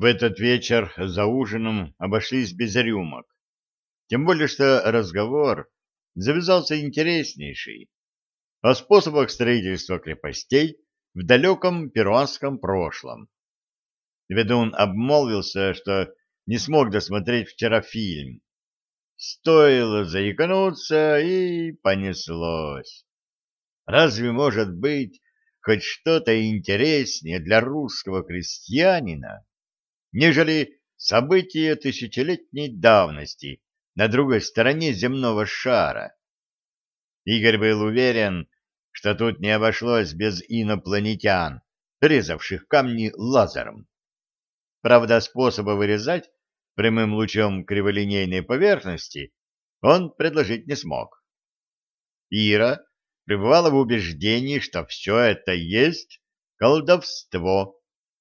В этот вечер за ужином обошлись без рюмок. Тем более, что разговор завязался интереснейший о способах строительства крепостей в далеком перуанском прошлом. Ведун обмолвился, что не смог досмотреть вчера фильм. Стоило заикнуться, и понеслось. Разве может быть хоть что-то интереснее для русского крестьянина, нежели события тысячелетней давности на другой стороне земного шара? Игорь был уверен, что тут не обошлось без инопланетян, резавших камни лазером. Правда, способа вырезать прямым лучом криволинейной поверхности он предложить не смог. Ира пребывала в убеждении, что все это есть колдовство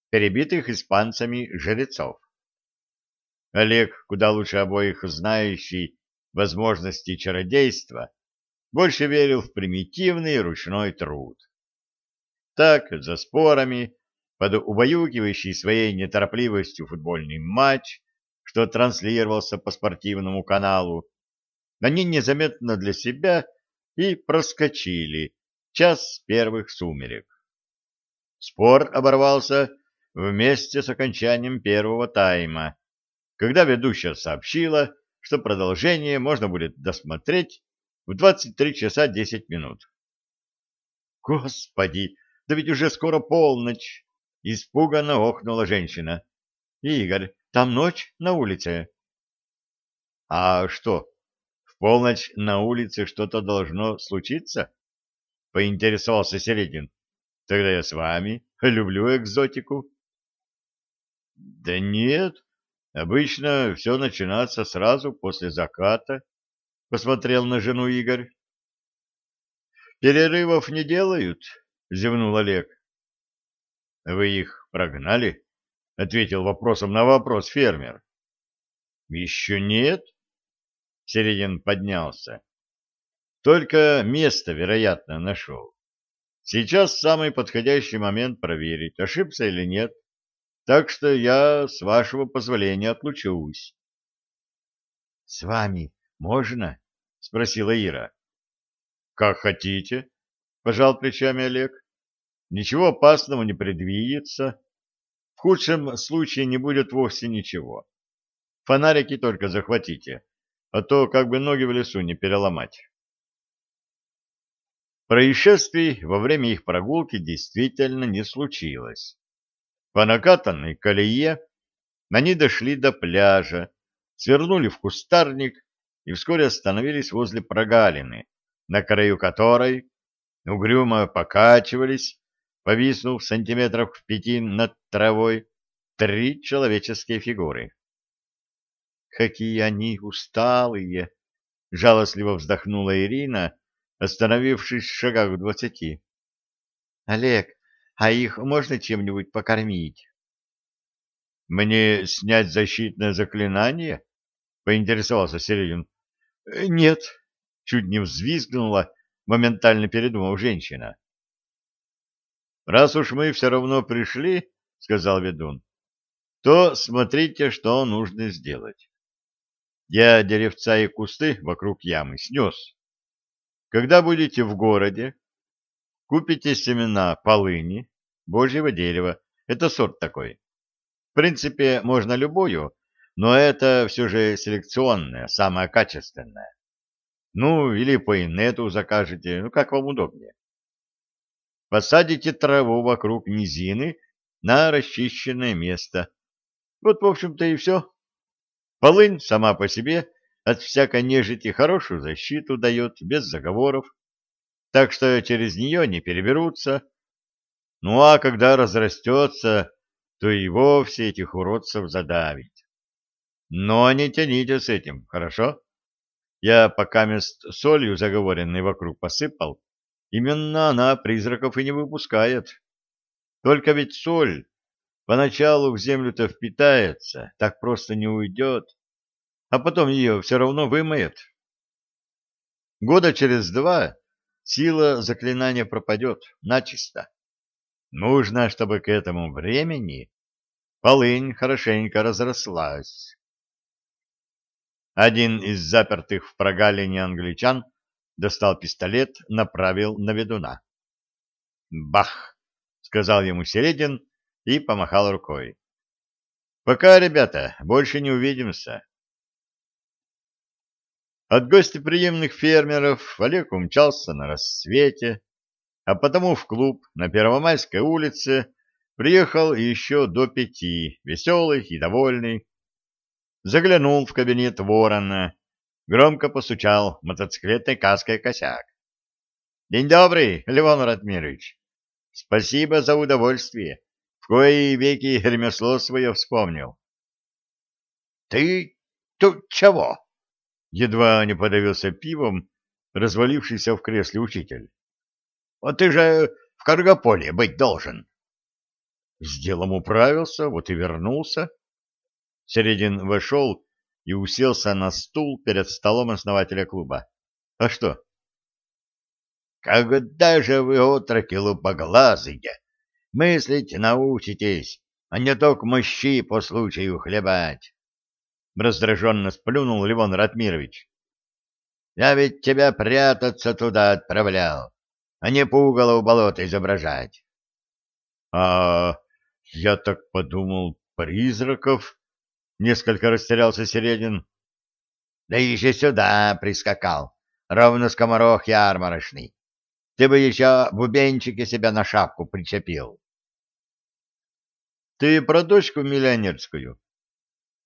перебитых испанцами жрецов. Олег, куда лучше обоих знающий возможности чародейства, больше верил в примитивный ручной труд. Так, за спорами, под убаюкивающий своей неторопливостью футбольный матч, что транслировался по спортивному каналу, они незаметно для себя и проскочили час первых сумерек. Спор оборвался вместе с окончанием первого тайма, когда ведущая сообщила, что продолжение можно будет досмотреть в 23 часа 10 минут. «Господи, да ведь уже скоро полночь!» — испуганно охнула женщина. «Игорь, там ночь на улице». «А что, в полночь на улице что-то должно случиться?» — поинтересовался Середин. «Тогда я с вами. Люблю экзотику». «Да нет, обычно все начинается сразу после заката», — посмотрел на жену Игорь. «Перерывов не делают?» — зевнул Олег. «Вы их прогнали?» — ответил вопросом на вопрос фермер. «Еще нет?» — Середин поднялся. «Только место, вероятно, нашел. Сейчас самый подходящий момент проверить, ошибся или нет. Так что я, с вашего позволения, отлучусь». «С вами можно? — спросила Ира. — Как хотите, — пожал плечами Олег. — Ничего опасного не предвидится. В худшем случае не будет вовсе ничего. Фонарики только захватите, а то как бы ноги в лесу не переломать. Происшествий во время их прогулки действительно не случилось. По накатанной колее они дошли до пляжа, свернули в кустарник и вскоре остановились возле прогалины, на краю которой угрюмо покачивались, повиснув сантиметров в пяти над травой, три человеческие фигуры. «Какие они усталые!» — жалостливо вздохнула Ирина, остановившись в шагах в двадцати. «Олег, а их можно чем-нибудь покормить?» «Мне снять защитное заклинание?» — поинтересовался Середин. Э, нет, чуть не взвизгнула, моментально передумав женщина. Раз уж мы все равно пришли, сказал ведун, то смотрите, что нужно сделать. Я деревца и кусты вокруг ямы снес. Когда будете в городе, купите семена полыни, божьего дерева. Это сорт такой. В принципе, можно любую, но это все же селекционное, самое качественное. Ну, или по инету закажете, ну, как вам удобнее. Посадите траву вокруг низины на расчищенное место. Вот, в общем-то, и все. Полынь сама по себе от всякой нежити хорошую защиту дает, без заговоров, так что через нее не переберутся. Ну, а когда разрастется, то и вовсе этих уродцев задавит. Но не тяните с этим, хорошо? Я пока мест солью заговоренной вокруг посыпал, именно она призраков и не выпускает. Только ведь соль поначалу в землю-то впитается, так просто не уйдет, а потом ее все равно вымоет. Года через два сила заклинания пропадет начисто. Нужно, чтобы к этому времени полынь хорошенько разрослась. Один из запертых в прогалине англичан достал пистолет, направил на ведуна. «Бах!» — сказал ему Середин и помахал рукой. «Пока, ребята, больше не увидимся». От гостеприимных фермеров Олег умчался на рассвете, а потому в клуб на Первомайской улице приехал еще до пяти, веселый и довольный. Заглянул в кабинет ворона, громко постучал мотоциклетной каской косяк. — День добрый, Левон Ратмирович. Спасибо за удовольствие. В кои веки ремесло свое вспомнил. — Ты тут чего? Едва не подавился пивом, развалившийся в кресле учитель. — Вот ты же в Каргополе быть должен. С делом управился, вот и вернулся. Середин вошел и уселся на стул перед столом основателя клуба. — А что? — Когда же вы, отроки лупоглазые, мыслить научитесь, а не только мощи по случаю хлебать? раздраженно сплюнул Левон Ратмирович. Я ведь тебя прятаться туда отправлял, а не пугало у болота изображать. А я так подумал, призраков, несколько растерялся Середин. Да еще сюда прискакал, ровно скоморох ярмарочный. Ты бы еще бубенчики себя на шапку причепил. Ты про дочку миллионерскую?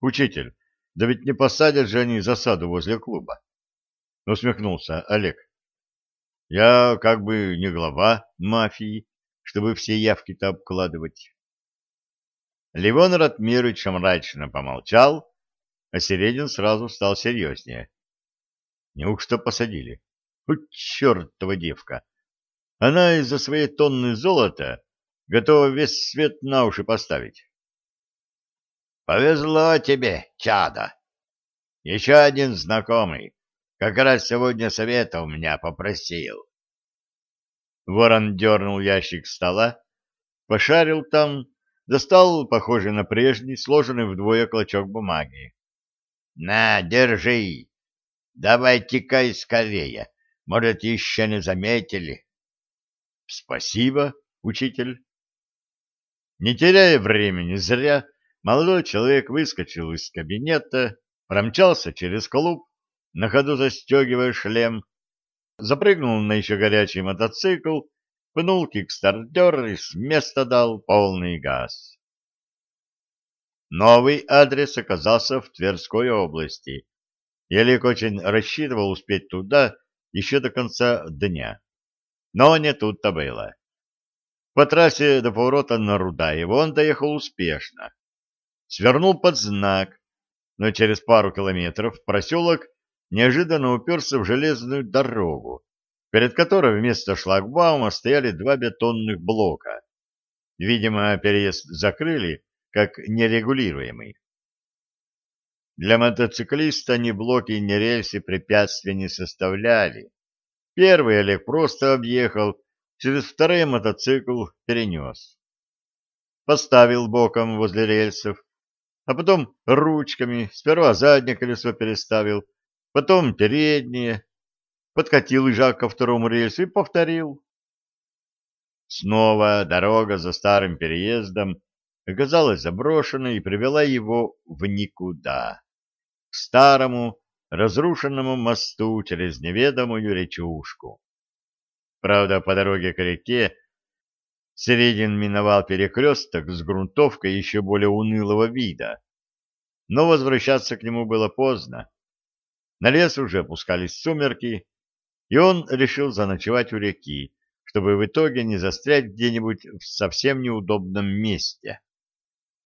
Учитель, да ведь не посадят же они засаду возле клуба. Усмехнулся Олег. Я как бы не глава мафии, чтобы все явки-то обкладывать. Левон Ратмирович мрачно помолчал, а Середин сразу стал серьезнее. Неужто посадили? У чертова девка! Она из-за своей тонны золота готова весь свет на уши поставить. Повезло тебе, чадо. Еще один знакомый. Как раз сегодня совета у меня попросил. Ворон дернул ящик стола, пошарил там, достал, похожий на прежний, сложенный вдвое клочок бумаги. — На, держи. Давай текай скорее. Может, еще не заметили. — Спасибо, учитель. Не теряя времени зря, Молодой человек выскочил из кабинета, промчался через клуб, на ходу застегивая шлем, запрыгнул на еще горячий мотоцикл, пнул кикстартер и с места дал полный газ. Новый адрес оказался в Тверской области. Елик очень рассчитывал успеть туда еще до конца дня. Но не тут-то было. По трассе до поворота на Рудаево он доехал успешно свернул под знак, но через пару километров проселок неожиданно уперся в железную дорогу, перед которой вместо шлагбаума стояли два бетонных блока. Видимо, переезд закрыли как нерегулируемый. Для мотоциклиста ни блоки, ни рельсы препятствия не составляли. Первый Олег просто объехал, через второй мотоцикл перенес. Поставил боком возле рельсов, а потом ручками, сперва заднее колесо переставил, потом переднее, подкатил лыжак ко второму рельсу и повторил. Снова дорога за старым переездом оказалась заброшенной и привела его в никуда, к старому разрушенному мосту через неведомую речушку. Правда, по дороге к реке Середин миновал перекресток с грунтовкой еще более унылого вида. Но возвращаться к нему было поздно. На лес уже опускались сумерки, и он решил заночевать у реки, чтобы в итоге не застрять где-нибудь в совсем неудобном месте.